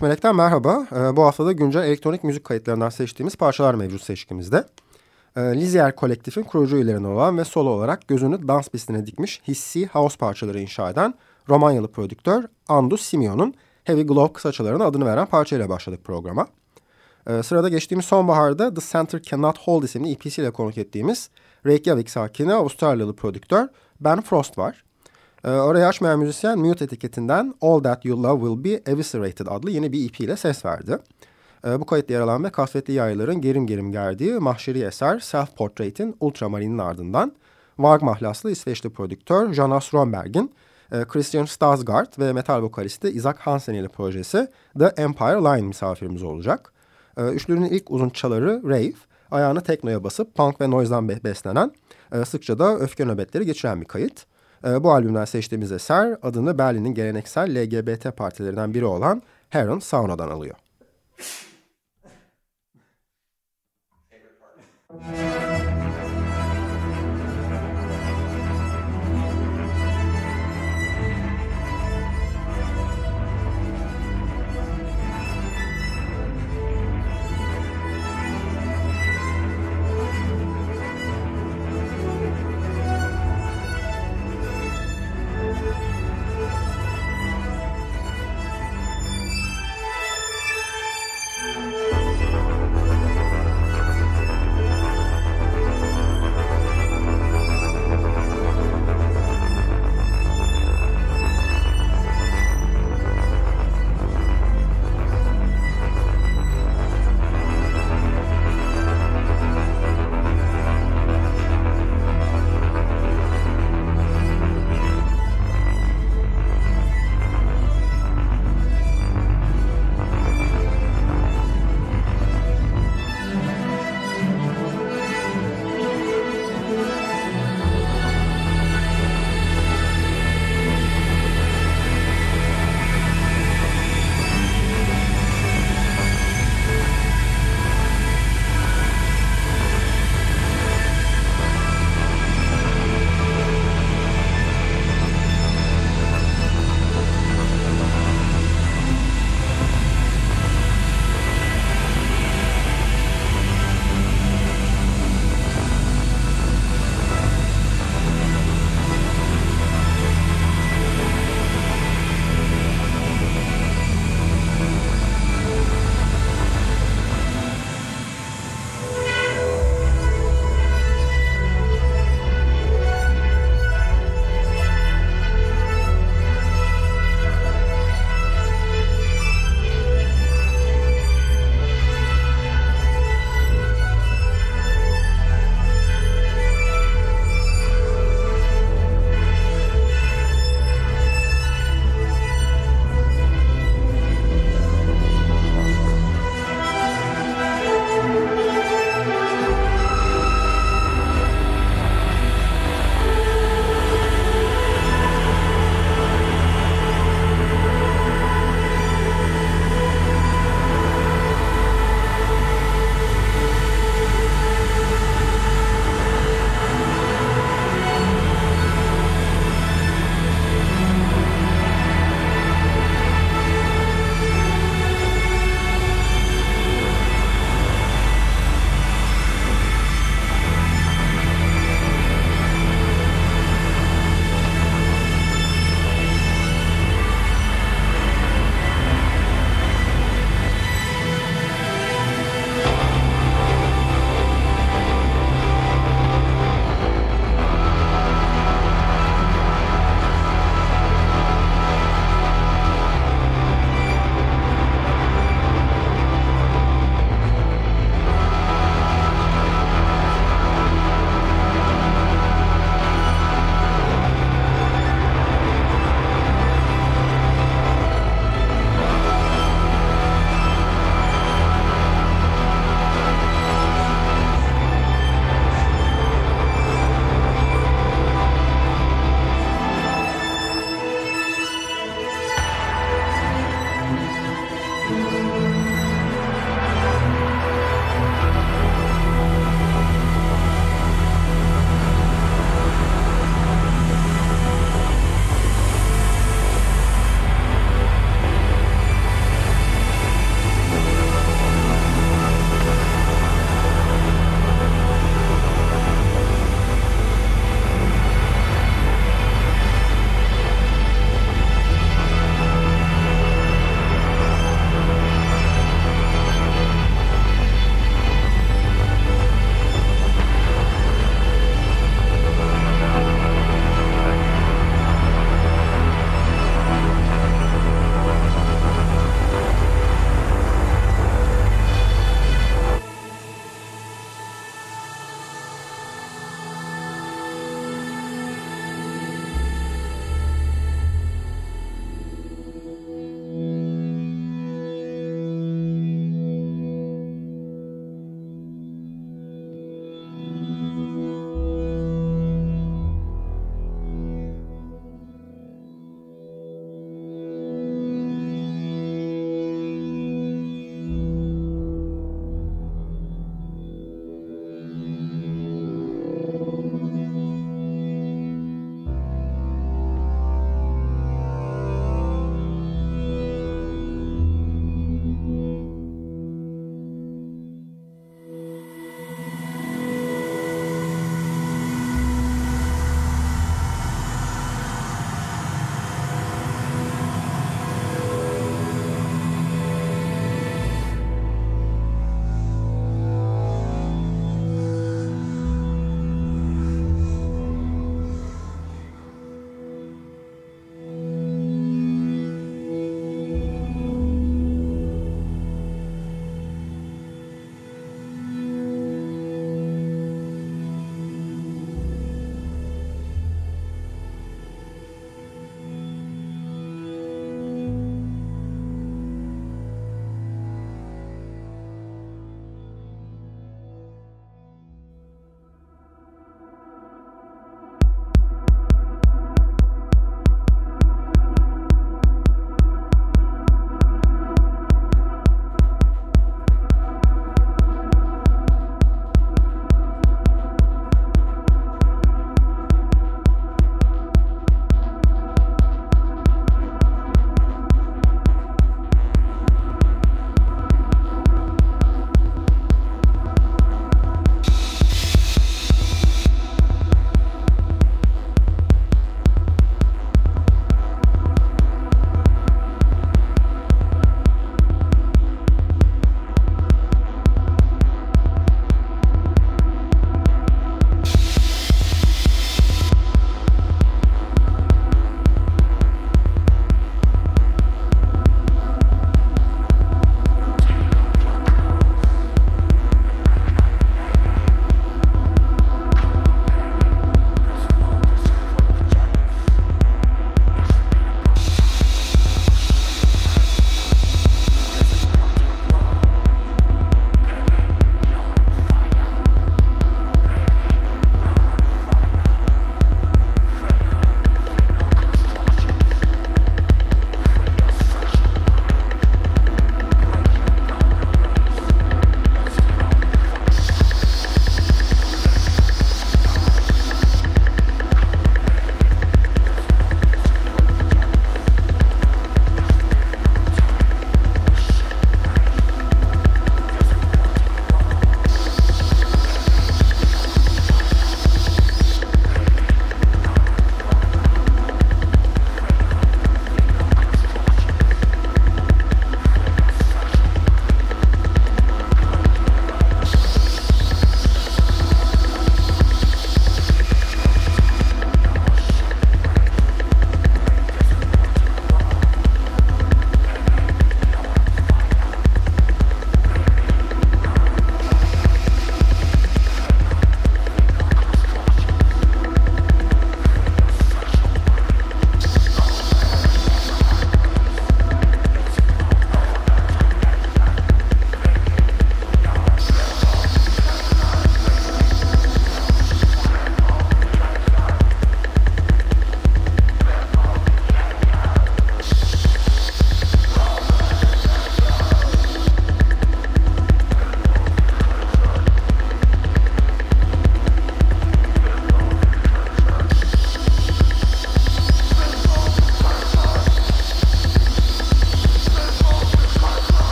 13 Melek'ten merhaba. Ee, bu haftada güncel elektronik müzik kayıtlarından seçtiğimiz parçalar mevcut seçkimizde. Ee, Lizier kolektifin kurucu üyelerinden olan ve solo olarak gözünü dans pistine dikmiş hissi house parçaları inşa eden Romanyalı prodüktör Andus Simeon'un Heavy Glow kısaçalarına adını veren parçayla başladık programa. Ee, sırada geçtiğimiz sonbaharda The Center Cannot Hold isimli EP'siyle konuk ettiğimiz Reykjavik sakini Avustralyalı prodüktör Ben Frost var. Ee, oraya açmayan müzisyen Mute etiketinden All That You Love Will Be Eviscerated adlı yeni bir EP ile ses verdi. Ee, bu kayıtta yer alan ve kasvetli yayların gerim gerim gerdiği mahşeri eser Self Portrait'in Ultramarinin ardından Varg mahlaslı İsveçli prodüktör Jonas Romberg'in e, Christian Stasgard ve metal vokalisti Isaac Hansen ile projesi The Empire Line misafirimiz olacak. E, üçlünün ilk uzun çaları Rave, ayağını teknoya basıp punk ve noise'dan beslenen, e, sıkça da öfke nöbetleri geçiren bir kayıt. E, bu albümden seçtiğimiz eser adını Berlin'in geleneksel LGBT partilerinden biri olan Heron Sauna'dan alıyor.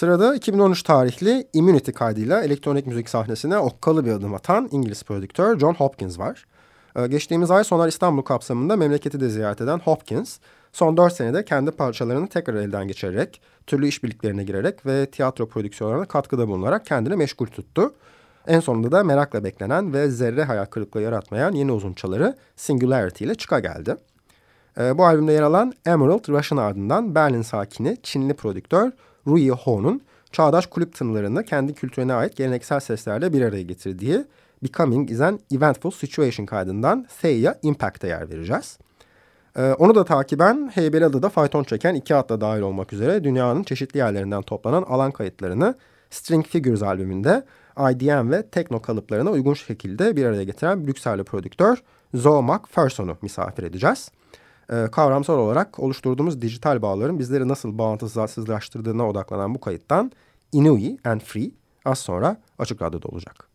Sırada 2013 tarihli Immunity kaydıyla elektronik müzik sahnesine okkalı bir adım atan İngiliz prodüktör John Hopkins var. Ee, geçtiğimiz ay Sonar İstanbul kapsamında memleketi de ziyaret eden Hopkins, son 4 senede kendi parçalarını tekrar elden geçirerek, türlü işbirliklerine girerek ve tiyatro prodüksiyonlarına katkıda bulunarak kendini meşgul tuttu. En sonunda da merakla beklenen ve zerre hayal kırıklığı yaratmayan yeni uzunçaları Singularity ile çıka geldi. Ee, bu albümde yer alan Emerald Rush'ın ardından Berlin sakini Çinli prodüktör Rui Ho'nun çağdaş kulüp tınılarını kendi kültürüne ait geleneksel seslerle bir araya getirdiği Becoming is an Eventful Situation kaydından Theia Impact'e yer vereceğiz. Ee, onu da takiben Heybeliada'da fayton çeken iki atla dahil olmak üzere dünyanın çeşitli yerlerinden toplanan alan kayıtlarını String Figures albümünde IDM ve tekno kalıplarına uygun şekilde bir araya getiren Brüksel'li prodüktör Zoe McPherson'u misafir edeceğiz. Ee, kavramsal olarak oluşturduğumuz dijital bağların bizleri nasıl bağlantısızlaştırdığına odaklanan bu kayıttan Inui and Free az sonra Açık Radyo'da olacak.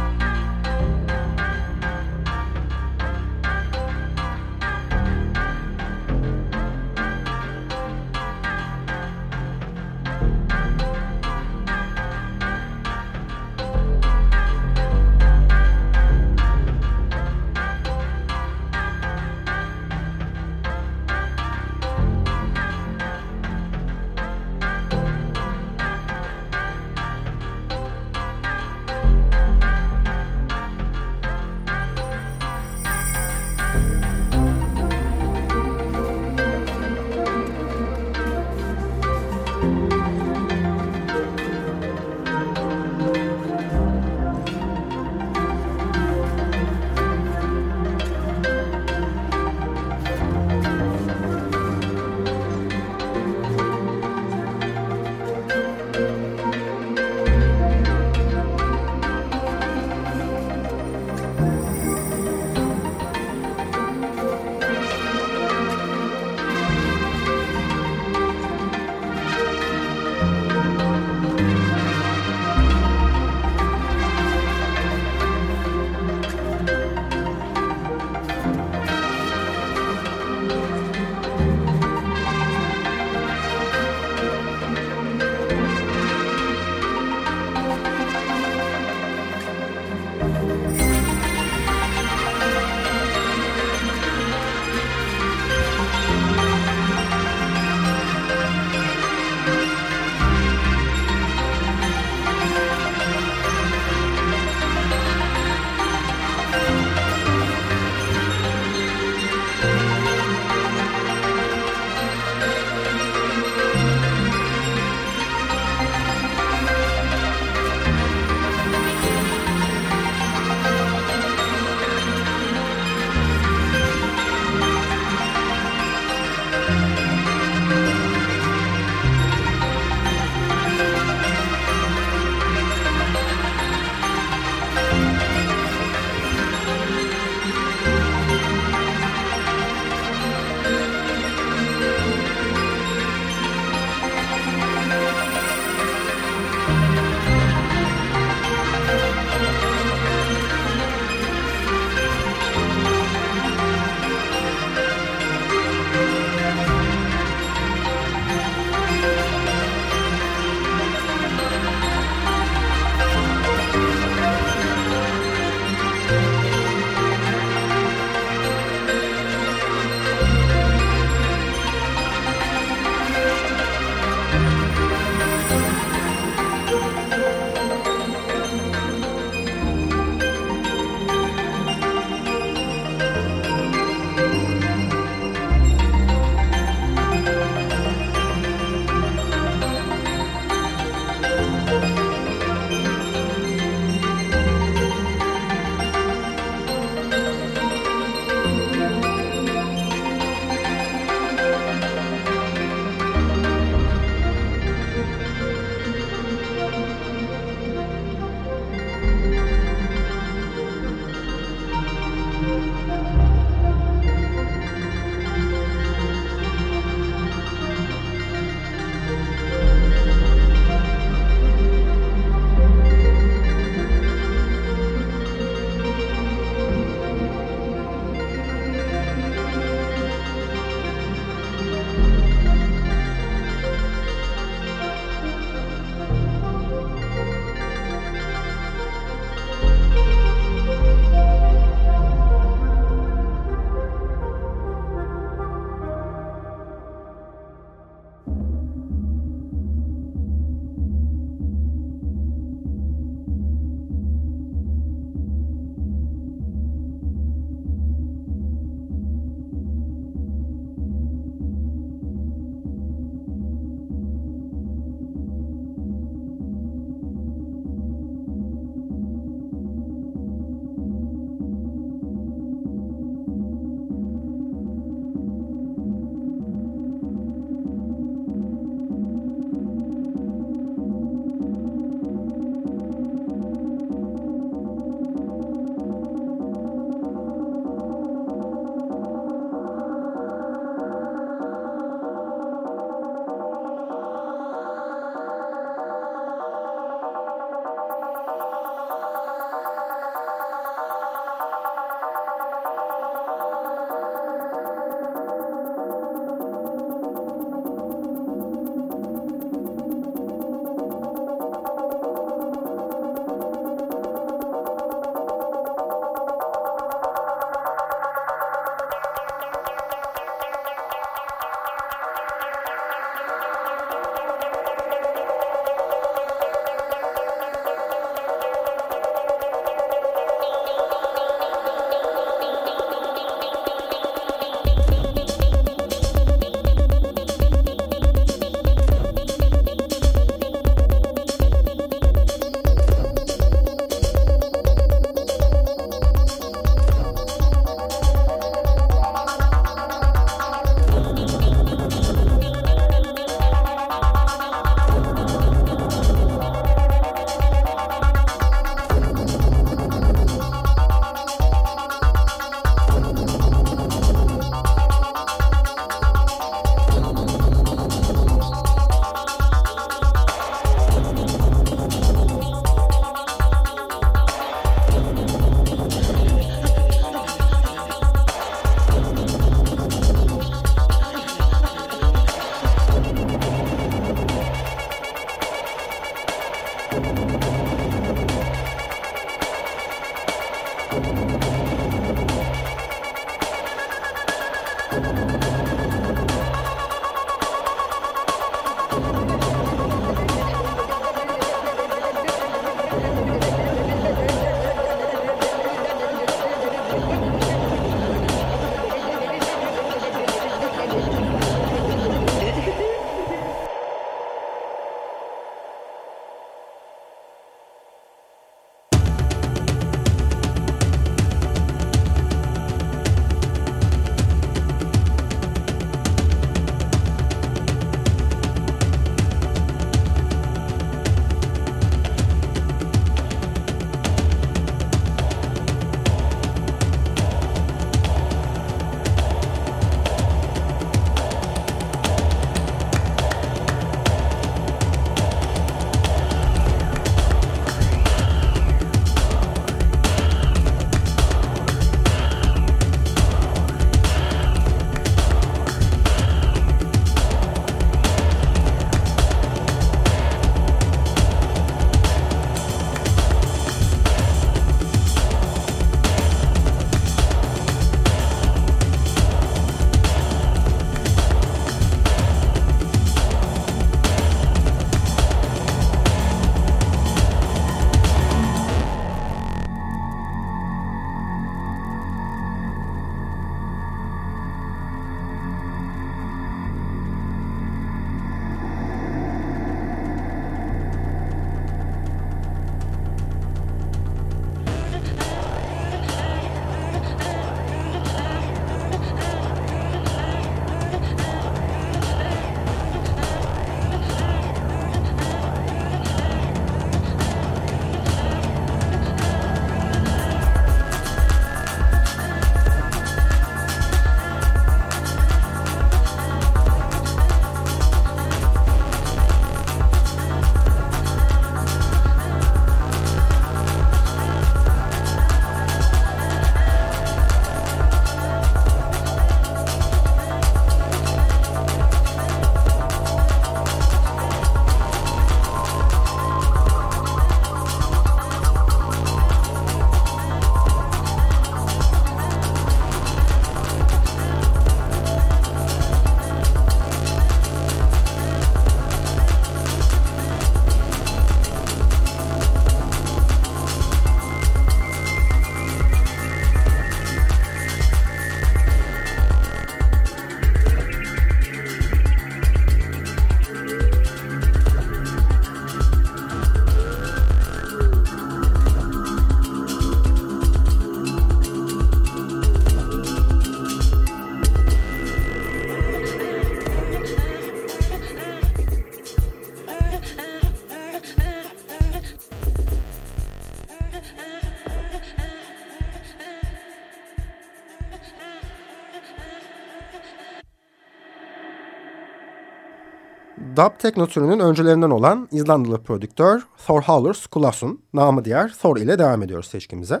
Dub techno türünün öncülerinden olan İzlandalı prodüktör Thor Hauler Skulason, namı diğer Thor ile devam ediyoruz seçkimize.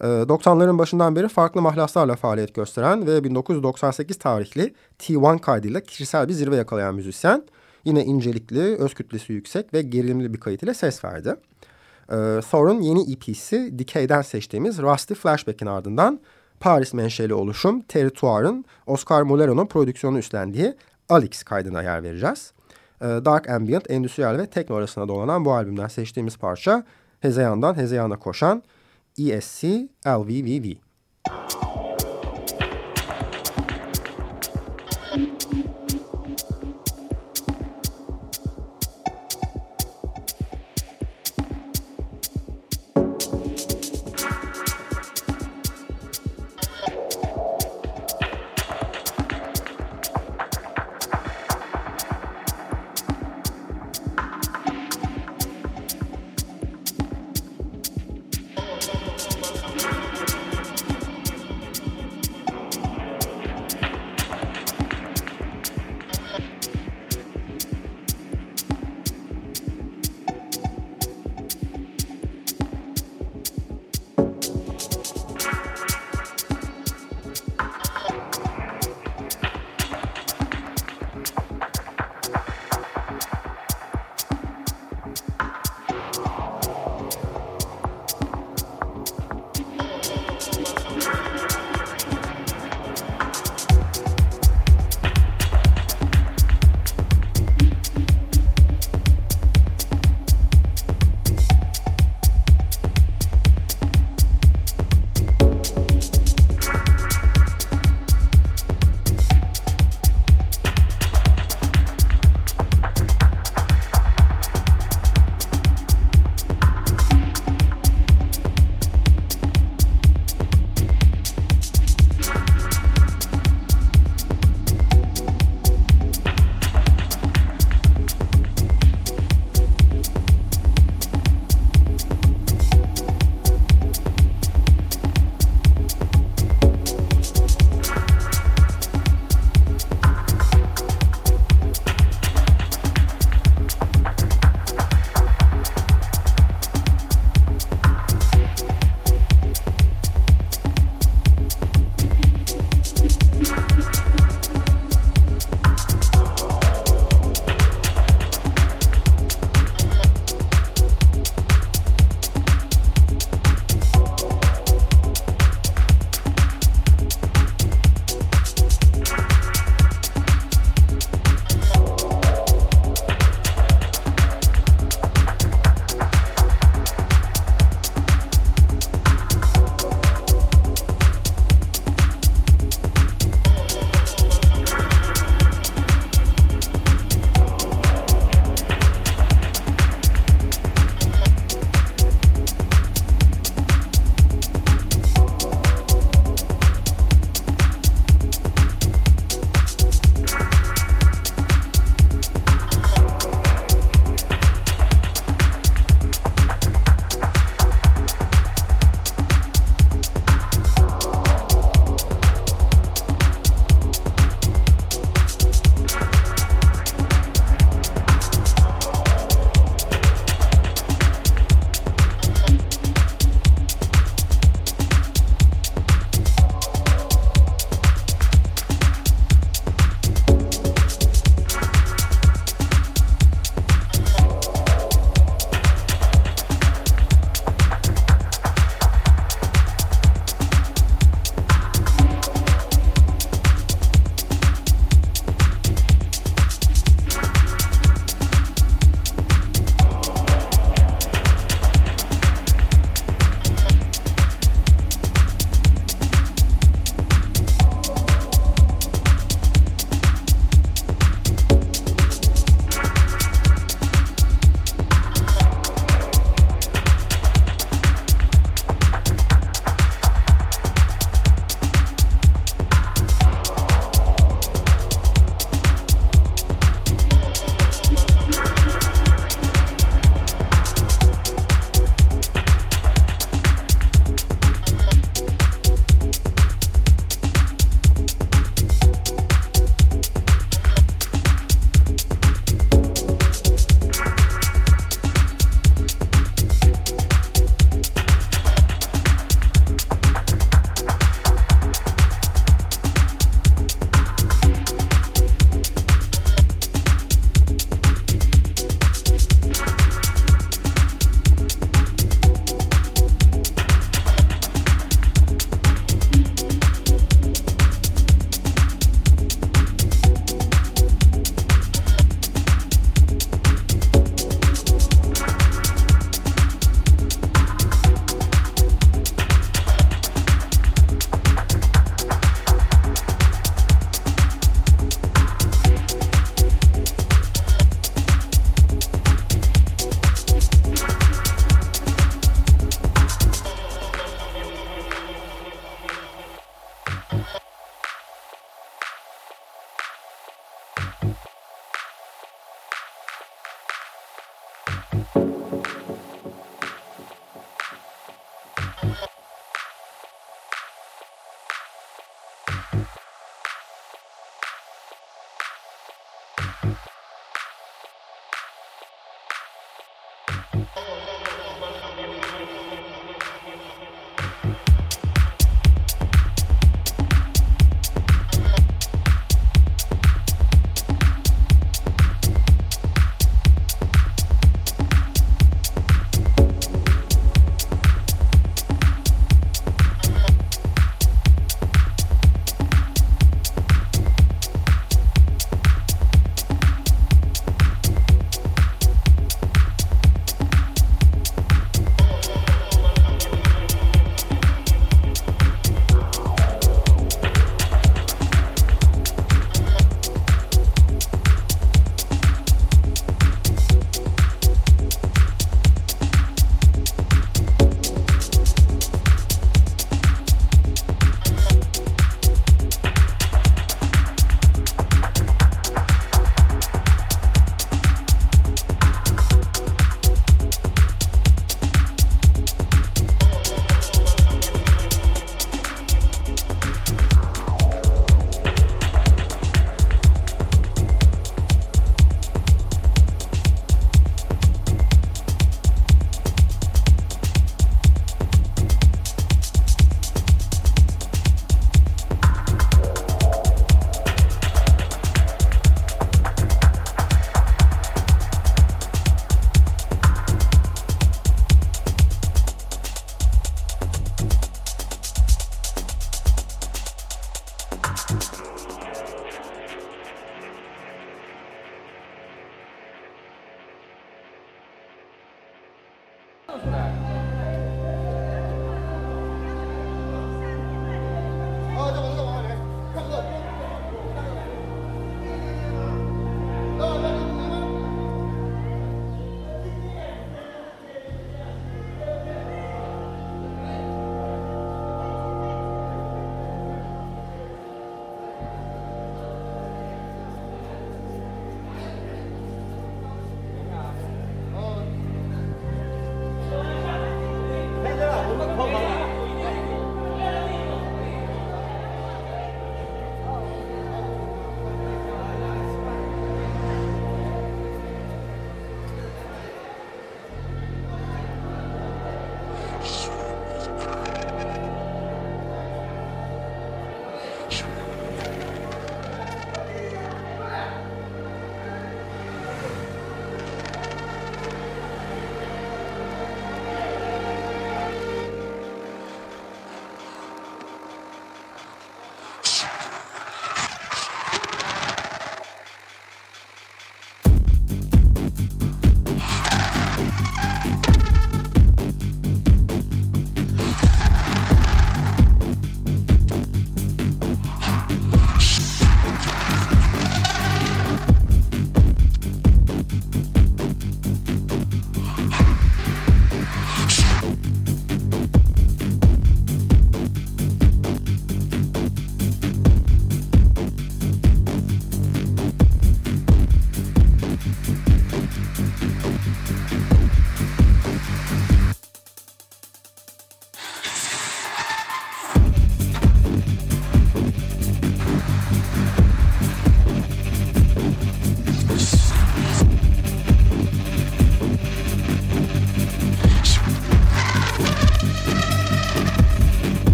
90'ların ee, başından beri farklı mahlaslarla faaliyet gösteren ve 1998 tarihli T1 kaydıyla kişisel bir zirve yakalayan müzisyen yine incelikli, öz kütlesi yüksek ve gerilimli bir kayıt ile ses verdi. Ee, Thor'un yeni EP'si Decay'den seçtiğimiz Rusty Flashback'in ardından Paris menşeli oluşum Territoire'ın Oscar Molero'nun prodüksiyonu üstlendiği Alex kaydına yer vereceğiz. Ee, Dark Ambient, endüstriyel ve tekno arasında dolanan bu albümden seçtiğimiz parça Hezeyan'dan Hezeyan'a koşan ESC LVVV.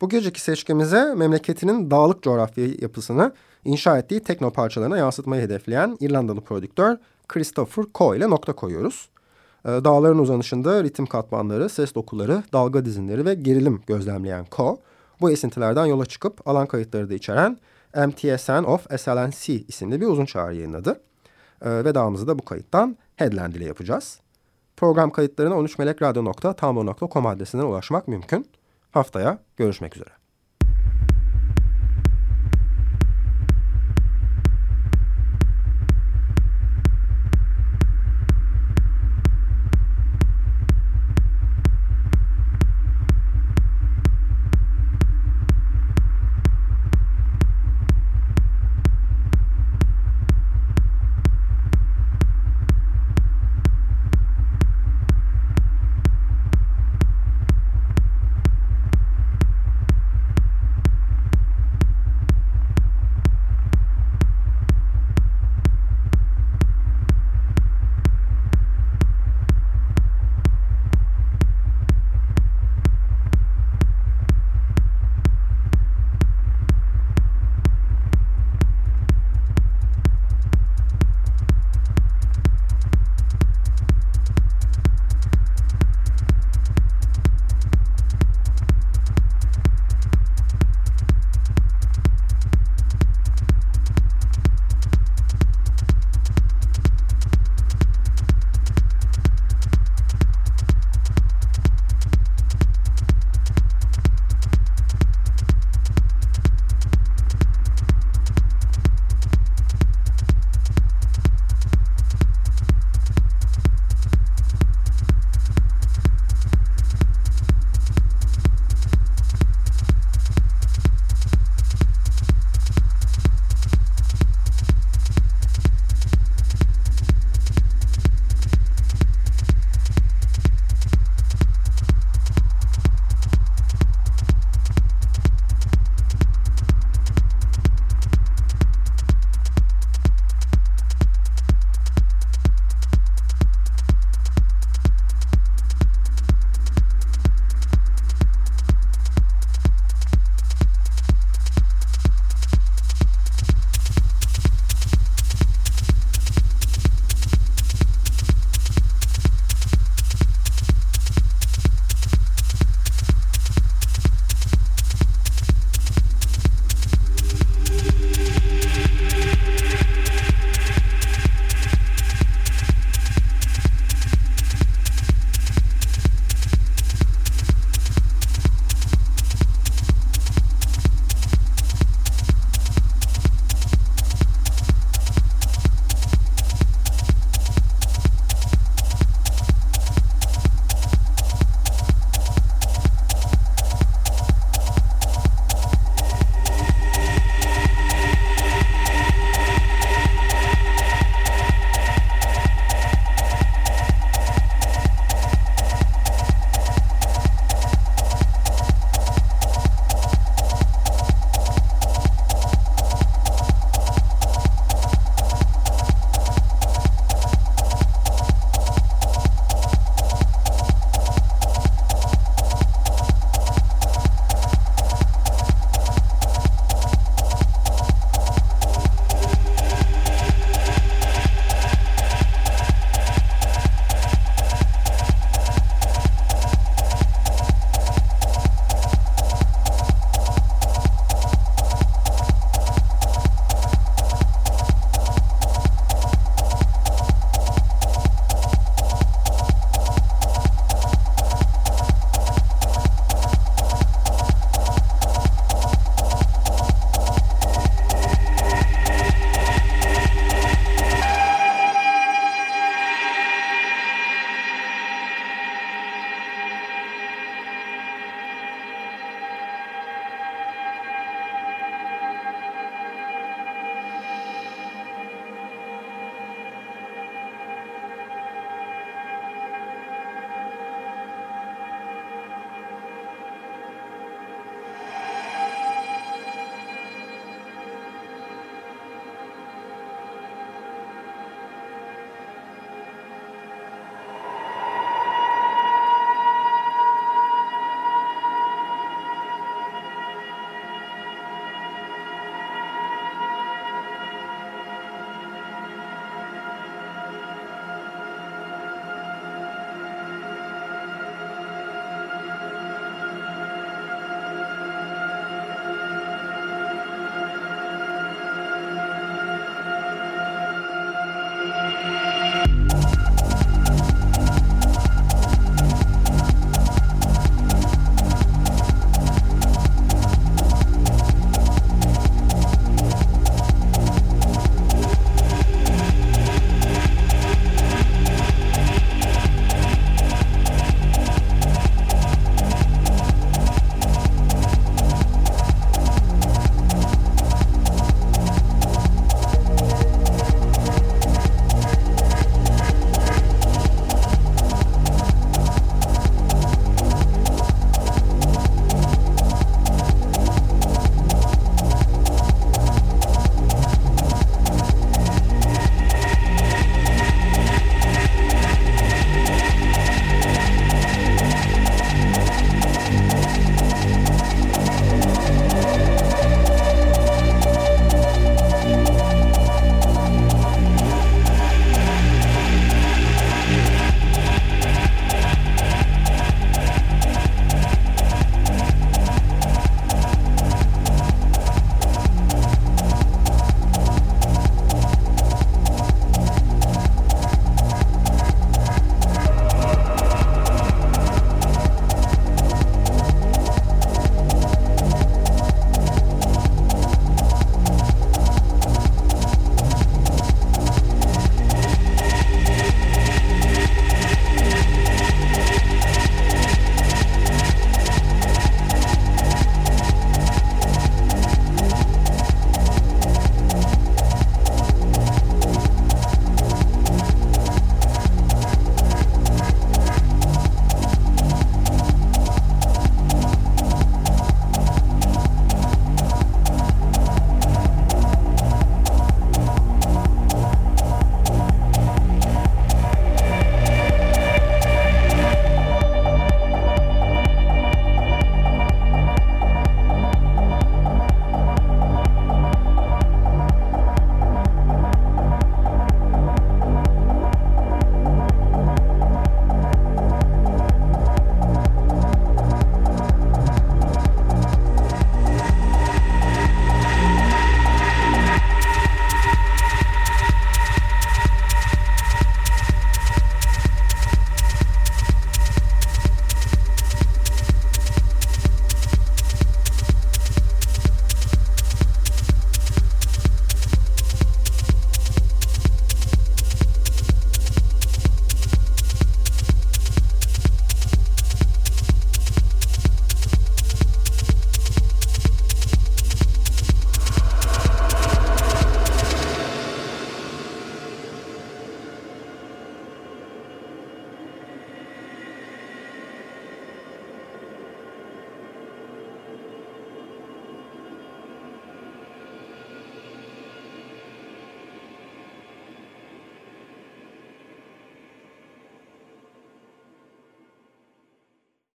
Bu geceki seçkimize memleketinin dağlık coğrafya yapısını inşa ettiği tekno parçalarına yansıtmayı hedefleyen İrlandalı prodüktör Christopher Coe ile nokta koyuyoruz. Ee, dağların uzanışında ritim katmanları, ses dokuları, dalga dizinleri ve gerilim gözlemleyen Coe, bu esintilerden yola çıkıp alan kayıtları da içeren MTSN of SLNC isimli bir uzun çağrı yayınladı. Ee, vedamızı da bu kayıttan Headland ile yapacağız. Program kayıtlarına 13melekradyo.tumblr.com adresinden ulaşmak mümkün. Haftaya görüşmek üzere.